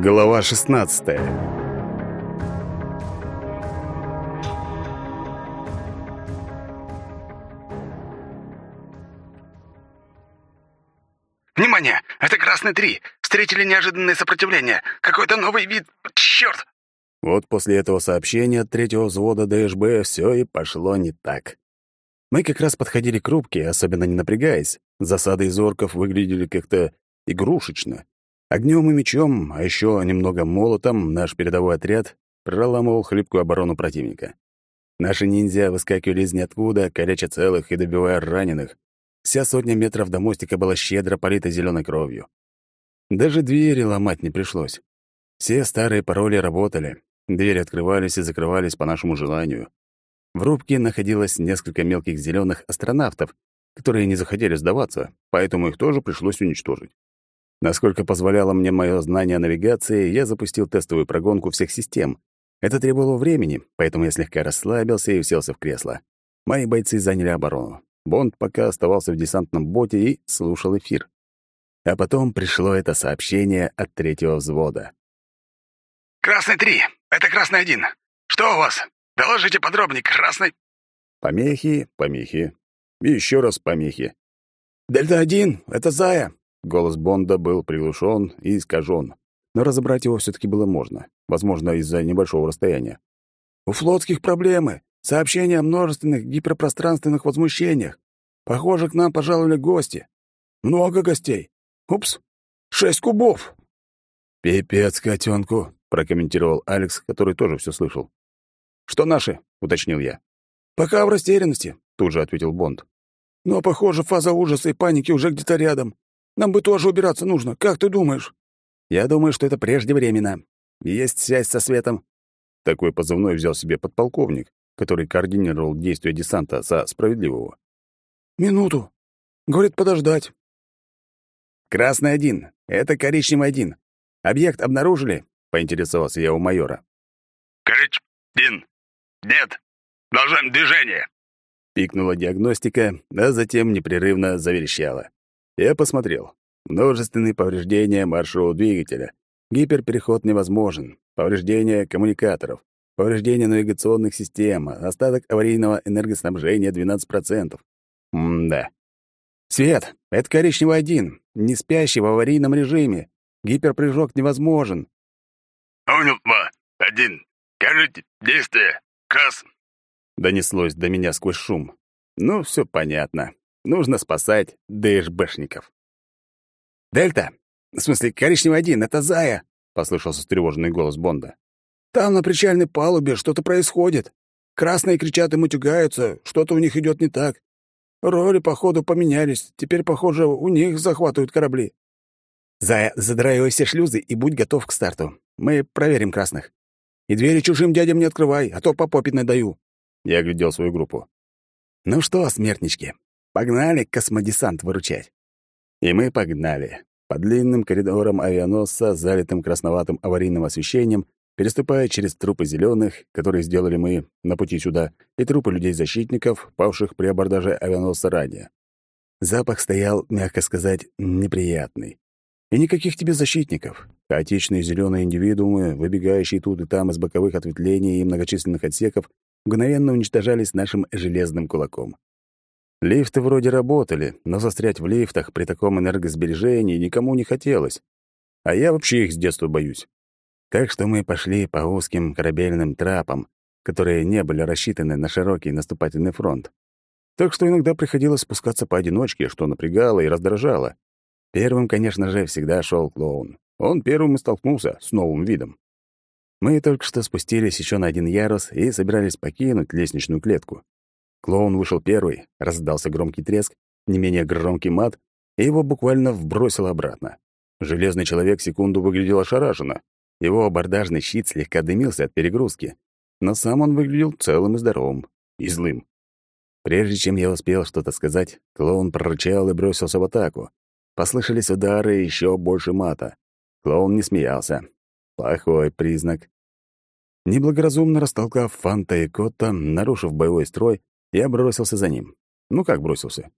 Глава 16. Внимание! Это Красный 3! Встретили неожиданное сопротивление! Какой-то новый вид... Черт! Вот после этого сообщения от третьего взвода ДШБ все и пошло не так. Мы как раз подходили к рубке, особенно не напрягаясь. Засады из орков выглядели как-то игрушечно. Огнем и мечом, а еще немного молотом, наш передовой отряд проламывал хлипкую оборону противника. Наши ниндзя выскакивали из ниоткуда, калеча целых и добивая раненых. Вся сотня метров до мостика была щедро полита зеленой кровью. Даже двери ломать не пришлось. Все старые пароли работали. Двери открывались и закрывались по нашему желанию. В рубке находилось несколько мелких зеленых астронавтов, которые не захотели сдаваться, поэтому их тоже пришлось уничтожить. Насколько позволяло мне мое знание навигации, я запустил тестовую прогонку всех систем. Это требовало времени, поэтому я слегка расслабился и уселся в кресло. Мои бойцы заняли оборону. Бонд пока оставался в десантном боте и слушал эфир. А потом пришло это сообщение от третьего взвода. «Красный 3! Это Красный 1! Что у вас? Доложите подробнее, Красный...» Помехи, помехи. И еще раз помехи. «Дельта-1! Это Зая! Голос Бонда был приглушен и искажен, но разобрать его все таки было можно, возможно, из-за небольшого расстояния. «У флотских проблемы. Сообщения о множественных гиперпространственных возмущениях. Похоже, к нам пожаловали гости. Много гостей. Упс, шесть кубов!» «Пипец котенку», — прокомментировал Алекс, который тоже все слышал. «Что наши?» — уточнил я. «Пока в растерянности», — тут же ответил Бонд. «Но, похоже, фаза ужаса и паники уже где-то рядом. Нам бы тоже убираться нужно. Как ты думаешь?» «Я думаю, что это преждевременно. Есть связь со светом». Такой позывной взял себе подполковник, который координировал действия десанта со справедливого. «Минуту. Говорит, подождать». «Красный один. Это коричневый один. Объект обнаружили?» — поинтересовался я у майора. «Корич... один. Нет. Должен движение». Пикнула диагностика, а затем непрерывно заверещала. Я посмотрел. Множественные повреждения маршевого двигателя. Гиперпереход невозможен. Повреждения коммуникаторов. Повреждения навигационных систем. Остаток аварийного энергоснабжения 12%. М-да. Свет, это коричневый один. Не спящий в аварийном режиме. Гиперпрыжок невозможен. Понял, ма. Один. Кажите, действие. Крас. Донеслось до меня сквозь шум. Ну, все понятно. Нужно спасать ДШБшников. «Дельта! В смысле, коричневый один, это Зая!» — послышался встревоженный голос Бонда. «Там на причальной палубе что-то происходит. Красные кричат и мутюгаются, что-то у них идет не так. Роли, походу, поменялись. Теперь, похоже, у них захватывают корабли». «Зая, задраивай все шлюзы и будь готов к старту. Мы проверим красных. И двери чужим дядям не открывай, а то по попе надаю». Я оглядел свою группу. «Ну что, смертнички, Погнали космодесант выручать. И мы погнали. По длинным коридорам авианосца, залитым красноватым аварийным освещением, переступая через трупы зеленых, которые сделали мы на пути сюда, и трупы людей-защитников, павших при абордаже авианосца ранее. Запах стоял, мягко сказать, неприятный. И никаких тебе защитников. Хаотичные зеленые индивидуумы, выбегающие тут и там из боковых ответвлений и многочисленных отсеков, мгновенно уничтожались нашим железным кулаком. Лифты вроде работали, но застрять в лифтах при таком энергосбережении никому не хотелось. А я вообще их с детства боюсь. Так что мы пошли по узким корабельным трапам, которые не были рассчитаны на широкий наступательный фронт. Так что иногда приходилось спускаться поодиночке, что напрягало и раздражало. Первым, конечно же, всегда шел клоун. Он первым и столкнулся с новым видом. Мы только что спустились еще на один ярус и собирались покинуть лестничную клетку. Клоун вышел первый, раздался громкий треск, не менее громкий мат, и его буквально вбросило обратно. Железный человек секунду выглядел ошарашенно. Его абордажный щит слегка дымился от перегрузки, но сам он выглядел целым и здоровым, и злым. Прежде чем я успел что-то сказать, клоун прорычал и бросился в атаку. Послышались удары и еще больше мата. Клоун не смеялся. Плохой признак. Неблагоразумно растолкав Фанта и Котта, нарушив боевой строй, я бросился за ним. Ну как бросился?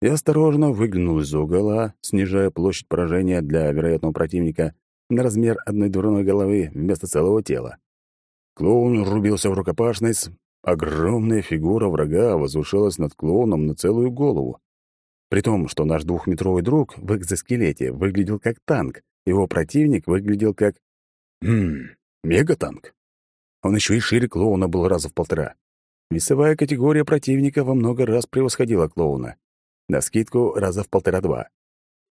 Я осторожно выглянул из-за угла, снижая площадь поражения для вероятного противника, на размер одной дурной головы вместо целого тела. Клоун рубился в рукопашной, огромная фигура врага возвышалась над клоуном на целую голову. При том, что наш двухметровый друг в экзоскелете выглядел как танк, его противник выглядел как... Хм, мегатанк. Он еще и шире клоуна был раза в полтора. Весовая категория противника во много раз превосходила клоуна. На скидку раза в полтора-два.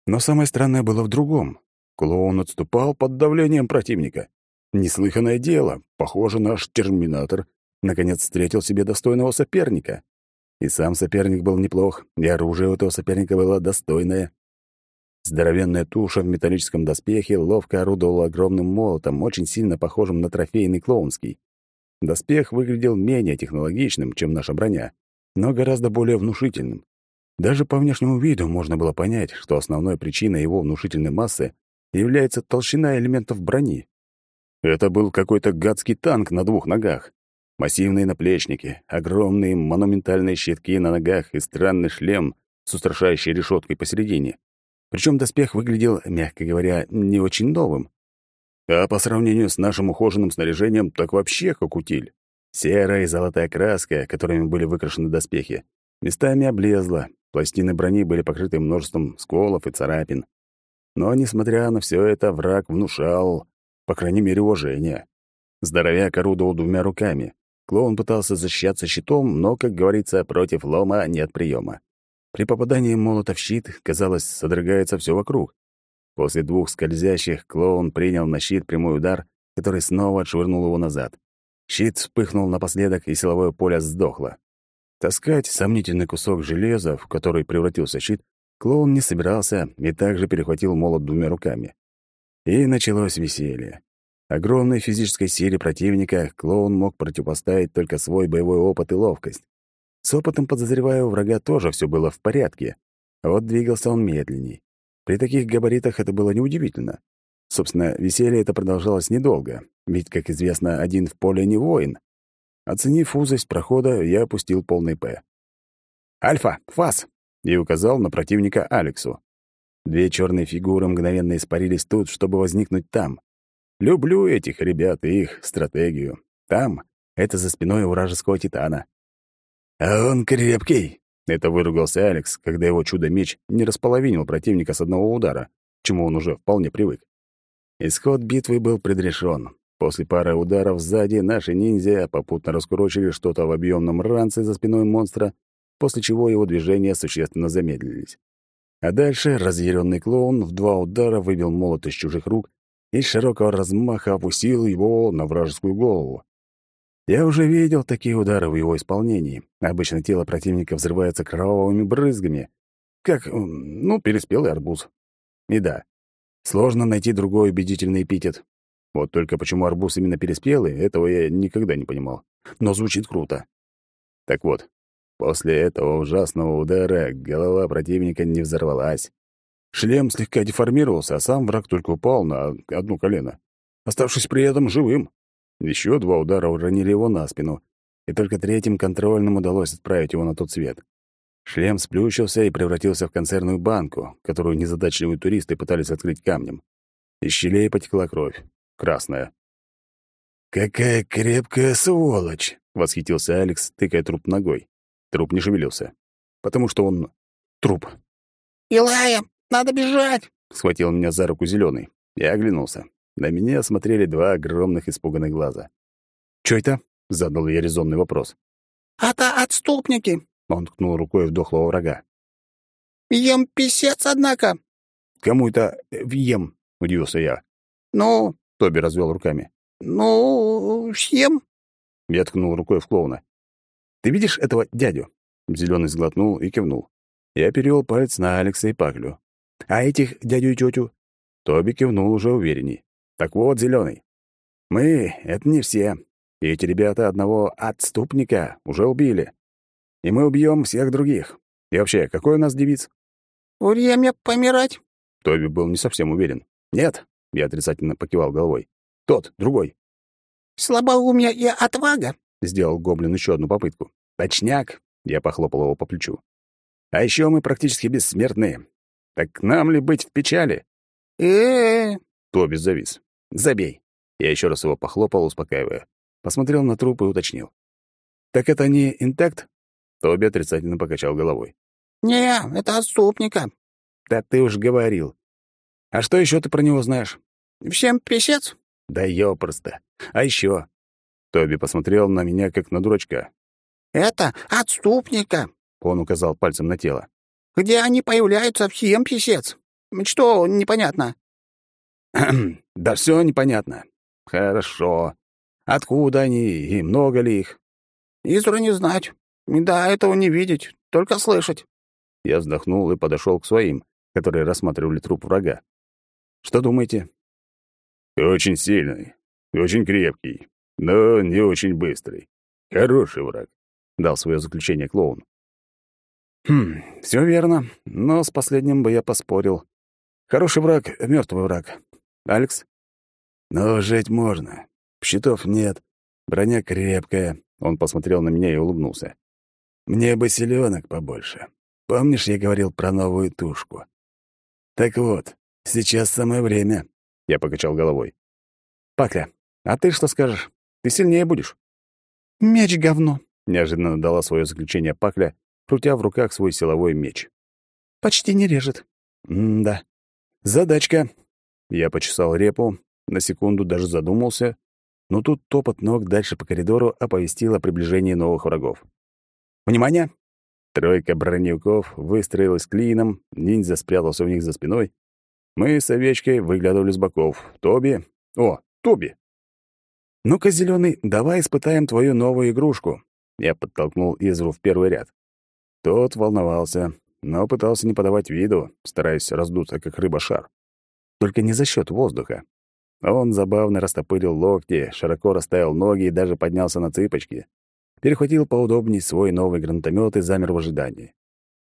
Но самое странное было в другом. Клоун отступал под давлением противника. Неслыханное дело. Похоже, наш терминатор наконец встретил себе достойного соперника. И сам соперник был неплох, и оружие у этого соперника было достойное. Здоровенная туша в металлическом доспехе ловко орудовала огромным молотом, очень сильно похожим на трофейный клоунский. Доспех выглядел менее технологичным, чем наша броня, но гораздо более внушительным. Даже по внешнему виду можно было понять, что основной причиной его внушительной массы является толщина элементов брони. Это был какой-то гадский танк на двух ногах. Массивные наплечники, огромные монументальные щитки на ногах и странный шлем с устрашающей решеткой посередине. Причем доспех выглядел, мягко говоря, не очень новым. А по сравнению с нашим ухоженным снаряжением, так вообще как утиль. Серая и золотая краска, которыми были выкрашены доспехи, местами облезла, пластины брони были покрыты множеством сколов и царапин. Но, несмотря на все это, враг внушал, по крайней мере, уважение. Здоровяк орудовал двумя руками. Клоун пытался защищаться щитом, но, как говорится, против лома нет приема. При попадании молота в щит, казалось, содрогается все вокруг. После двух скользящих клоун принял на щит прямой удар, который снова отшвырнул его назад. Щит вспыхнул напоследок, и силовое поле сдохло. Таскать сомнительный кусок железа, в который превратился щит, клоун не собирался и также перехватил молот двумя руками. И началось веселье. Огромной физической силе противника клоун мог противопоставить только свой боевой опыт и ловкость. С опытом, подозреваю, врага тоже все было в порядке. Вот двигался он медленней. При таких габаритах это было неудивительно. Собственно, веселье это продолжалось недолго, ведь, как известно, один в поле не воин. Оценив узость прохода, я опустил полный «П». «Альфа, фас!» и указал на противника Алексу. Две черные фигуры мгновенно испарились тут, чтобы возникнуть там. Люблю этих ребят и их стратегию. Там — это за спиной вражеского титана. «А он крепкий!» Это выругался Алекс, когда его чудо-меч не располовинил противника с одного удара, к чему он уже вполне привык. Исход битвы был предрешен. После пары ударов сзади наши ниндзя попутно раскурочили что-то в объемном ранце за спиной монстра, после чего его движения существенно замедлились. А дальше разъяренный клоун в два удара выбил молот из чужих рук и широкого размаха опустил его на вражескую голову. Я уже видел такие удары в его исполнении. Обычно тело противника взрывается кровавыми брызгами, как, ну, переспелый арбуз. И да, сложно найти другой убедительный эпитет. Вот только почему арбуз именно переспелый, этого я никогда не понимал. Но звучит круто. Так вот, после этого ужасного удара голова противника не взорвалась. Шлем слегка деформировался, а сам враг только упал на одно колено, оставшись при этом живым. Еще два удара уронили его на спину, и только третьим контрольным удалось отправить его на тот свет. Шлем сплющился и превратился в консервную банку, которую незадачливые туристы пытались открыть камнем. Из щелей потекла кровь. Красная. «Какая крепкая сволочь!» — восхитился Алекс, тыкая труп ногой. Труп не шевелился. Потому что он... труп. «Илая, надо бежать!» — схватил меня за руку зеленый. Я оглянулся. На меня смотрели два огромных испуганных глаза. «Чё это?» — задал я резонный вопрос. «Это отступники!» — он ткнул рукой в дохлого врага. «Ем писец, однако!» «Кому это въем?» — удивился я. «Ну...» — Тоби развел руками. «Ну, съем». Я ткнул рукой в клоуна. «Ты видишь этого дядю?» Зеленый сглотнул и кивнул. Я перевел палец на Алекса и Паглю. «А этих дядю и тетю?» Тоби кивнул уже уверенней. Так вот, зеленый. Мы — это не все. И эти ребята одного отступника уже убили. И мы убьем всех других. И вообще, какой у нас девиз? «Время помирать». Тоби был не совсем уверен. «Нет», — я отрицательно покивал головой. «Тот, другой». «Слабоумие и отвага», — сделал гоблин еще одну попытку. «Точняк», — я похлопал его по плечу. «А еще мы практически бессмертные. Так нам ли быть в печали?» э, -э, -э Тоби завис. «Забей!» Я еще раз его похлопал, успокаивая. Посмотрел на труп и уточнил. «Так это не интакт?» Тоби отрицательно покачал головой. «Не, это отступника». «Да ты уж говорил. А что еще ты про него знаешь?» «Всем писец?» «Да ёпросто. А еще. Тоби посмотрел на меня, как на дурачка. «Это отступника», — он указал пальцем на тело. «Где они появляются, всем писец. Что непонятно?» «Да все непонятно. Хорошо. Откуда они и много ли их?» «Изру не знать. Да, этого не видеть, только слышать». Я вздохнул и подошел к своим, которые рассматривали труп врага. «Что думаете?» «Очень сильный, очень крепкий, но не очень быстрый. Хороший враг», — дал свое заключение клоун. «Хм, все верно, но с последним бы я поспорил. Хороший враг — мертвый враг. Алекс?» «Но жить можно. Щитов нет, броня крепкая». Он посмотрел на меня и улыбнулся. «Мне бы селенок побольше. Помнишь, я говорил про новую тушку? Так вот, сейчас самое время». Я покачал головой. «Пакля, а ты что скажешь? Ты сильнее будешь?» «Меч говно», — неожиданно дала свое заключение Пакля, крутя в руках свой силовой меч. «Почти не режет». «М-да. Задачка». Я почесал репу, на секунду даже задумался, но тут топот ног дальше по коридору оповестил о приближении новых врагов. «Внимание!» Тройка броневиков выстроилась клином, ниндзя спрятался у них за спиной. Мы с овечкой выглядывали с боков. Тоби... О, Тоби! «Ну-ка, зеленый, давай испытаем твою новую игрушку». Я подтолкнул Изру в первый ряд. Тот волновался, но пытался не подавать виду, стараясь раздуться, как рыба-шар. Только не за счет воздуха. Он забавно растопырил локти, широко расставил ноги и даже поднялся на цыпочки. Перехватил поудобней свой новый гранатомет и замер в ожидании.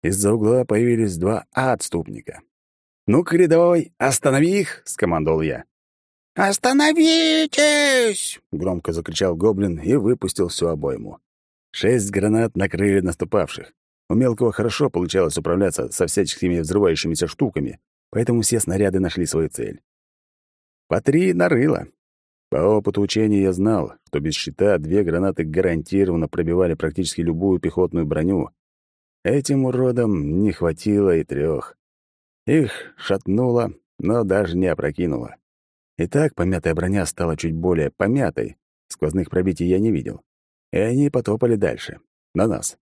Из-за угла появились два отступника. «Ну-ка, рядовой, останови их!» — скомандовал я. «Остановитесь!» — громко закричал гоблин и выпустил всю обойму. Шесть гранат накрыли наступавших. У мелкого хорошо получалось управляться со всяческими взрывающимися штуками, поэтому все снаряды нашли свою цель. По три нарыло. По опыту учения я знал, что без щита две гранаты гарантированно пробивали практически любую пехотную броню. Этим уродам не хватило и трех. Их шатнуло, но даже не опрокинуло. И так помятая броня стала чуть более помятой. Сквозных пробитий я не видел. И они потопали дальше. На нас.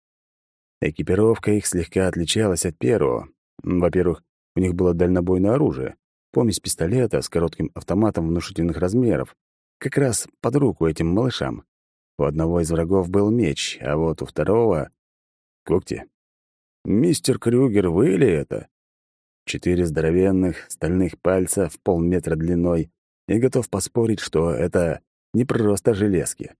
Экипировка их слегка отличалась от первого. Во-первых, у них было дальнобойное оружие. Помесь пистолета с коротким автоматом внушительных размеров. Как раз под руку этим малышам. У одного из врагов был меч, а вот у второго — когти. «Мистер Крюгер, вы ли это?» Четыре здоровенных стальных пальца в полметра длиной, и готов поспорить, что это не просто железки.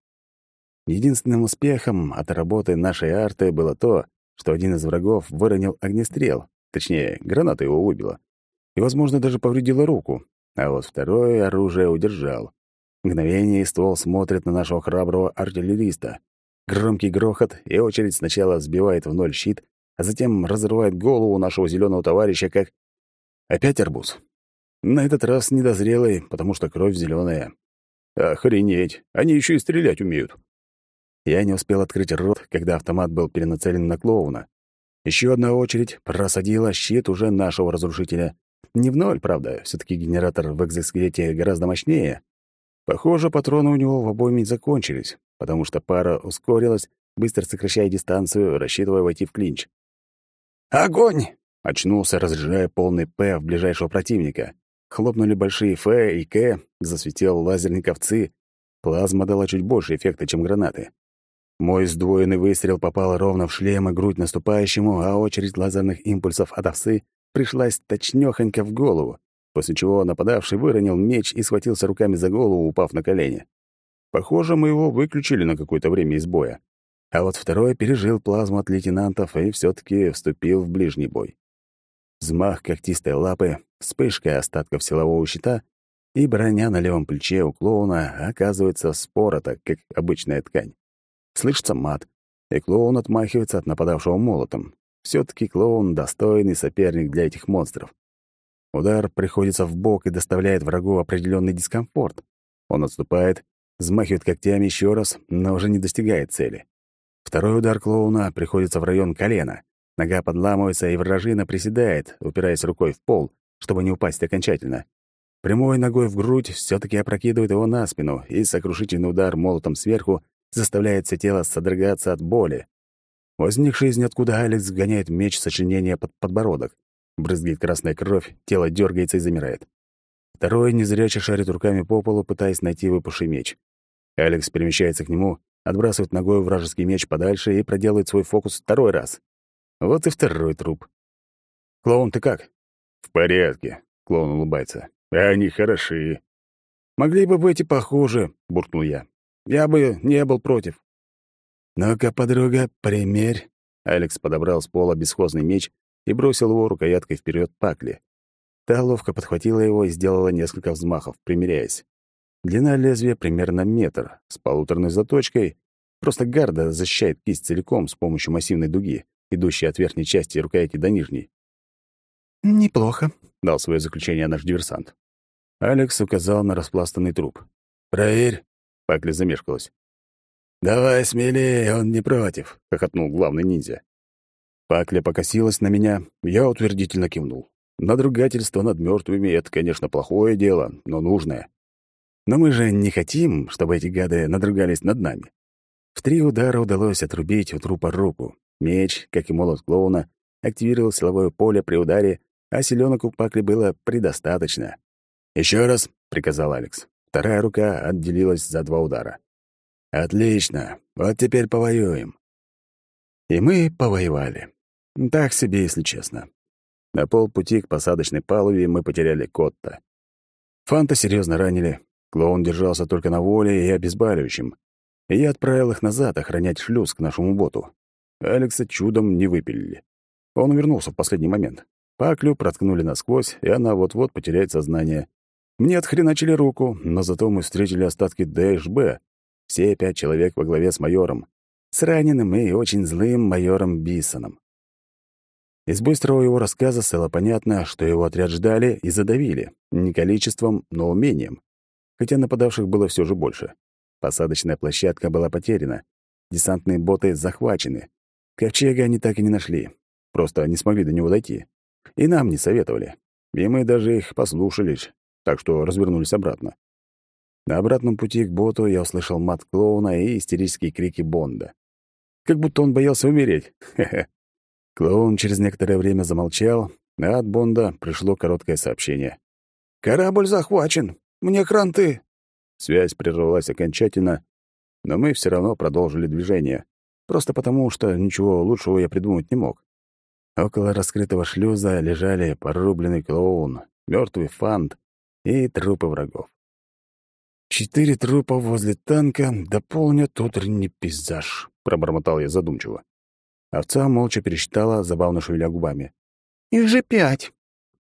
Единственным успехом от работы нашей арты было то, что один из врагов выронил огнестрел, точнее, граната его выбила, и, возможно, даже повредила руку, а вот второе оружие удержал. Мгновение и ствол смотрит на нашего храброго артиллериста. Громкий грохот, и очередь сначала сбивает в ноль щит, а затем разрывает голову нашего зеленого товарища, как... Опять арбуз. На этот раз недозрелый, потому что кровь зеленая. Охренеть, они еще и стрелять умеют. Я не успел открыть рот, когда автомат был перенацелен на клоуна. Еще одна очередь просадила щит уже нашего разрушителя. Не в ноль, правда, все таки генератор в экзоскелете гораздо мощнее. Похоже, патроны у него в обойме закончились, потому что пара ускорилась, быстро сокращая дистанцию, рассчитывая войти в клинч. «Огонь!» — очнулся, разряжая полный «П» в ближайшего противника. Хлопнули большие Ф и К, засветил лазерник овцы. Плазма дала чуть больше эффекта, чем гранаты. Мой сдвоенный выстрел попал ровно в шлем и грудь наступающему, а очередь лазерных импульсов от овцы пришлась точнёхонько в голову, после чего нападавший выронил меч и схватился руками за голову, упав на колени. Похоже, мы его выключили на какое-то время из боя. А вот второй пережил плазму от лейтенантов и все таки вступил в ближний бой. Взмах когтистой лапы, вспышка остатков силового щита, и броня на левом плече у клоуна оказывается спорота, как обычная ткань. Слышится мат, и клоун отмахивается от нападавшего молотом. все таки клоун — достойный соперник для этих монстров. Удар приходится в бок и доставляет врагу определенный дискомфорт. Он отступает, взмахивает когтями еще раз, но уже не достигает цели. Второй удар клоуна приходится в район колена. Нога подламывается, и вражина приседает, упираясь рукой в пол, чтобы не упасть окончательно. Прямой ногой в грудь все таки опрокидывает его на спину, и сокрушительный удар молотом сверху заставляет все тело содрогаться от боли. Возникший из ниоткуда Алекс гоняет меч сочленения под подбородок. Брызгает красная кровь, тело дергается и замирает. Второй незрячий шарит руками по полу, пытаясь найти выпавший меч. Алекс перемещается к нему, отбрасывает ногой вражеский меч подальше и проделывает свой фокус второй раз. Вот и второй труп. «Клоун, ты как?» «В порядке», — клоун улыбается. «Они хороши». «Могли бы быть и похуже», — буркнул я. «Я бы не был против». «Ну-ка, подруга, примерь». Алекс подобрал с пола бесхозный меч и бросил его рукояткой вперед Пакли. Та ловко подхватила его и сделала несколько взмахов, примеряясь. Длина лезвия примерно метр, с полуторной заточкой. Просто гарда защищает кисть целиком с помощью массивной дуги, идущей от верхней части рукояти до нижней. «Неплохо», — дал свое заключение наш диверсант. Алекс указал на распластанный труп. «Проверь», — Пакли замешкалась. «Давай смелее, он не против», — хохотнул главный ниндзя. Пакля покосилась на меня, я утвердительно кивнул. Надругательство над мертвыми — это, конечно, плохое дело, но нужное. Но мы же не хотим, чтобы эти гады надругались над нами. В три удара удалось отрубить у трупа руку. Меч, как и молот клоуна, активировал силовое поле при ударе, а селенок у Пакли было предостаточно. Еще раз», — приказал Алекс. Вторая рука отделилась за два удара. «Отлично. Вот теперь повоюем». И мы повоевали. Так себе, если честно. На полпути к посадочной палубе мы потеряли Котта. Фанта серьезно ранили. Клоун держался только на воле и обезболивающим. И я отправил их назад охранять шлюз к нашему боту. Алекса чудом не выпилили. Он вернулся в последний момент. Паклю проткнули насквозь, и она вот-вот потеряет сознание. Мне отхреначили руку, но зато мы встретили остатки ДШБ, все пять человек во главе с майором. С раненым и очень злым майором Бисоном. Из быстрого его рассказа стало понятно, что его отряд ждали и задавили. Не количеством, но умением. Хотя нападавших было все же больше. Посадочная площадка была потеряна. Десантные боты захвачены. Ковчега они так и не нашли. Просто не смогли до него дойти. И нам не советовали. И мы даже их послушались, так что развернулись обратно. На обратном пути к боту я услышал мат клоуна и истерические крики Бонда. Как будто он боялся умереть. Хе-хе. Клоун через некоторое время замолчал, а от Бонда пришло короткое сообщение. «Корабль захвачен! Мне кранты!» Связь прервалась окончательно, но мы все равно продолжили движение, просто потому, что ничего лучшего я придумать не мог. Около раскрытого шлюза лежали порубленный клоун, мертвый фант и трупы врагов. «Четыре трупа возле танка дополнят утренний пейзаж», — пробормотал я задумчиво. Овца молча пересчитала, забавно шевеля губами. «Их же пять!»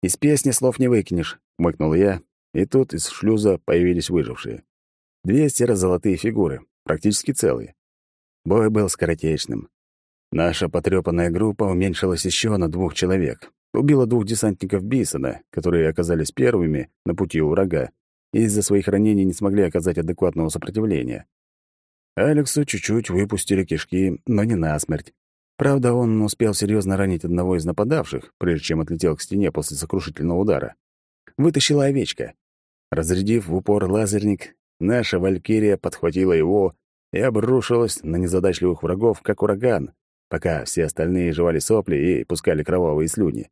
«Из песни слов не выкинешь», — мыкнул я, и тут из шлюза появились выжившие. Две серо-золотые фигуры, практически целые. Бой был скоротечным. Наша потрёпанная группа уменьшилась еще на двух человек. Убила двух десантников Бисона, которые оказались первыми на пути у врага, и из-за своих ранений не смогли оказать адекватного сопротивления. Алексу чуть-чуть выпустили кишки, но не насмерть. Правда, он успел серьезно ранить одного из нападавших, прежде чем отлетел к стене после сокрушительного удара. Вытащила овечка. Разрядив в упор лазерник, наша валькирия подхватила его и обрушилась на незадачливых врагов, как ураган, пока все остальные жевали сопли и пускали кровавые слюни.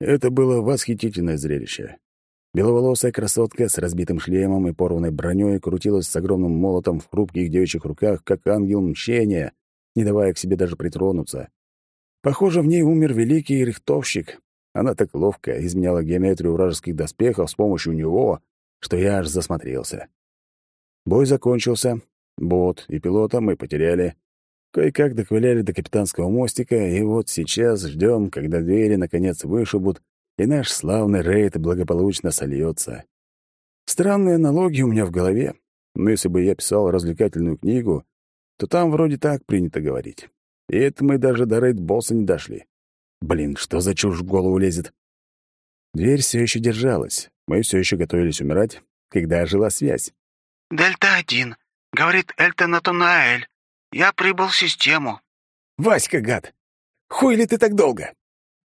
Это было восхитительное зрелище. Беловолосая красотка с разбитым шлемом и порванной броней крутилась с огромным молотом в хрупких девичьих руках, как ангел мщения, не давая к себе даже притронуться. Похоже, в ней умер великий рихтовщик. Она так ловко изменяла геометрию вражеских доспехов с помощью него, что я аж засмотрелся. Бой закончился. Бот и пилота мы потеряли. Кое-как доковыляли до капитанского мостика, и вот сейчас ждем, когда двери наконец вышибут, и наш славный рейд благополучно сольется. Странные аналогии у меня в голове, но если бы я писал развлекательную книгу, то там вроде так принято говорить. И это мы даже до рейд-босса не дошли. Блин, что за чушь в голову лезет? Дверь все еще держалась. Мы все еще готовились умирать, когда ожила связь. «Дельта-1. Говорит Эльта Натунаэль. Я прибыл в систему». «Васька, гад! Хуй ли ты так долго?